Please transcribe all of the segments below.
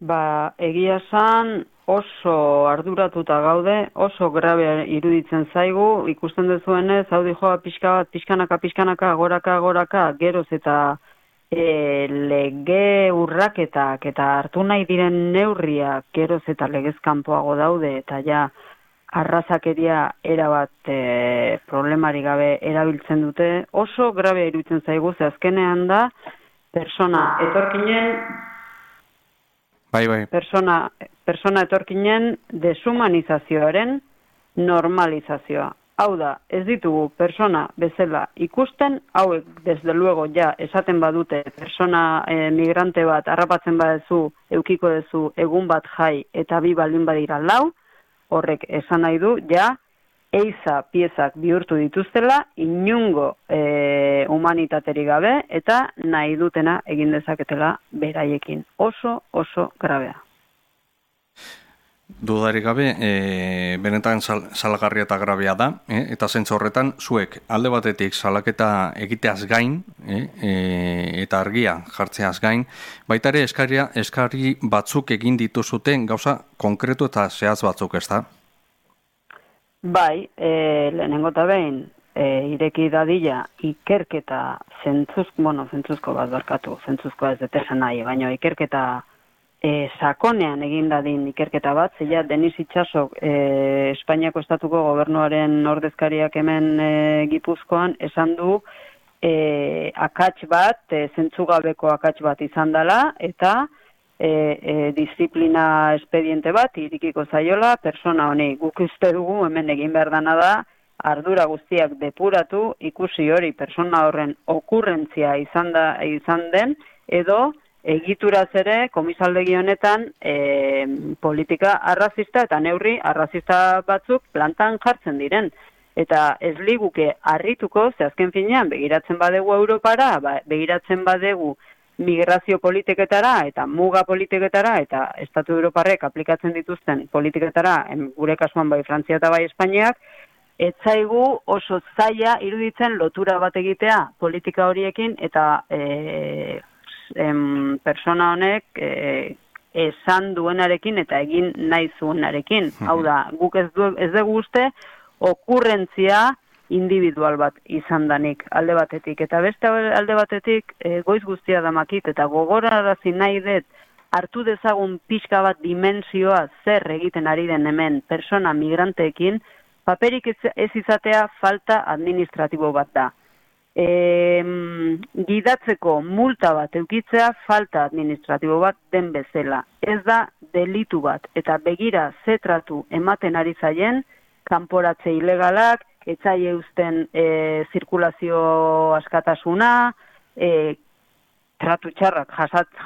Ba, egia san oso arduratuta gaude, oso grabe iruditzen zaigu, ikusten dezuenez, haudi joa pixka bat, pixkanaka, pixkanaka, goraka, goraka, geroz eta e, lege urraketak eta hartu nahi diren neurriak geroz eta legezkanpoago daude, eta ja, arrazakeria erabat e, problemari gabe erabiltzen dute, oso grabe iruditzen zaigu, ze azkenean da, persona etorkinen Bai, bai. Persona, persona etorkinen deshumanizazioaren normalizazioa. Hau da, ez ditugu persona bezala ikusten, hauek desde luego ja esaten badute persona e, migrante bat harrapatzen badezu, eukiko dezu egun bat jai eta bi baldin badira lau, horrek esan nahi du, ja, eiza piezak bihurtu dituztela, inungo e, humanitateri gabe, eta nahi dutena egin dezaketela beraiekin. Oso, oso grabea. Dudarik gabe, e, benetan sal, salagarria eta grabea da, e, eta zentzu horretan, zuek alde batetik salaketa egiteaz gain, e, e, eta argia jartzeaz gain, baita ere eskaria, eskari batzuk egin dituzuten gauza konkretu eta zehaz batzuk ez da? Bai, e, lehenengo eta behin, e, ireki dadila ikerketa zentzuz, bueno, zentzuzko bat barkatu, zentzuzko ez detesan nahi, baina ikerketa e, sakonean egin dadin ikerketa bat, zeia Denis Itxasok e, Espainiako Estatuko gobernuaren ordezkariak hemen e, gipuzkoan esan du e, akats bat, e, zentzugabeko akats bat izan dela, eta e, e, disiplina espediente bat irikiko zaiola persona honi. Guk uste dugu hemen egin behar dana da ardura guztiak depuratu ikusi hori persona horren okurrentzia izan da izan den edo egituraz ere komisaldegi honetan e, politika arrazista eta neurri arrazista batzuk plantan jartzen diren. Eta ez liguke harrituko ze azken finean begiratzen badegu Europara ba, begiratzen badegu migrazio politiketara eta muga politiketara eta Estatu Europarrek aplikatzen dituzten politiketara, gure kasuan bai Frantzia eta bai Espainiak, etzaigu oso zaila iruditzen lotura bat egitea politika horiekin eta e, em, persona honek e, esan duenarekin eta egin nahi zuenarekin. Hau da, guk ez, du, ez dugu uste, okurrentzia individual bat izan danik alde batetik. Eta beste alde batetik e, goiz guztia damakit eta gogorarazi nahi dut hartu dezagun pixka bat dimensioa zer egiten ari den hemen persona migranteekin, paperik ez izatea falta administratibo bat da. E, gidatzeko multa bat eukitzea falta administratibo bat den bezala. Ez da delitu bat eta begira zetratu ematen ari zaien, kanporatze ilegalak, etzai eusten e, zirkulazio askatasuna, e, tratu txarrak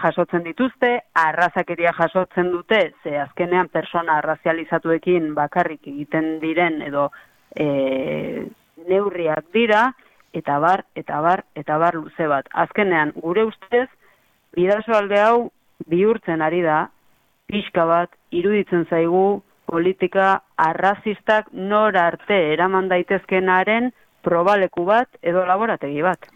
jasotzen dituzte, arrazakeria jasotzen dute, ze azkenean persona arrazializatuekin bakarrik egiten diren edo e, neurriak dira, eta bar, eta bar, eta bar luze bat. Azkenean, gure ustez, bidazo alde hau bihurtzen ari da, pixka bat, iruditzen zaigu, politika arrazistak nor arte eraman daitezkenaren probaleku bat edo laborategi bat.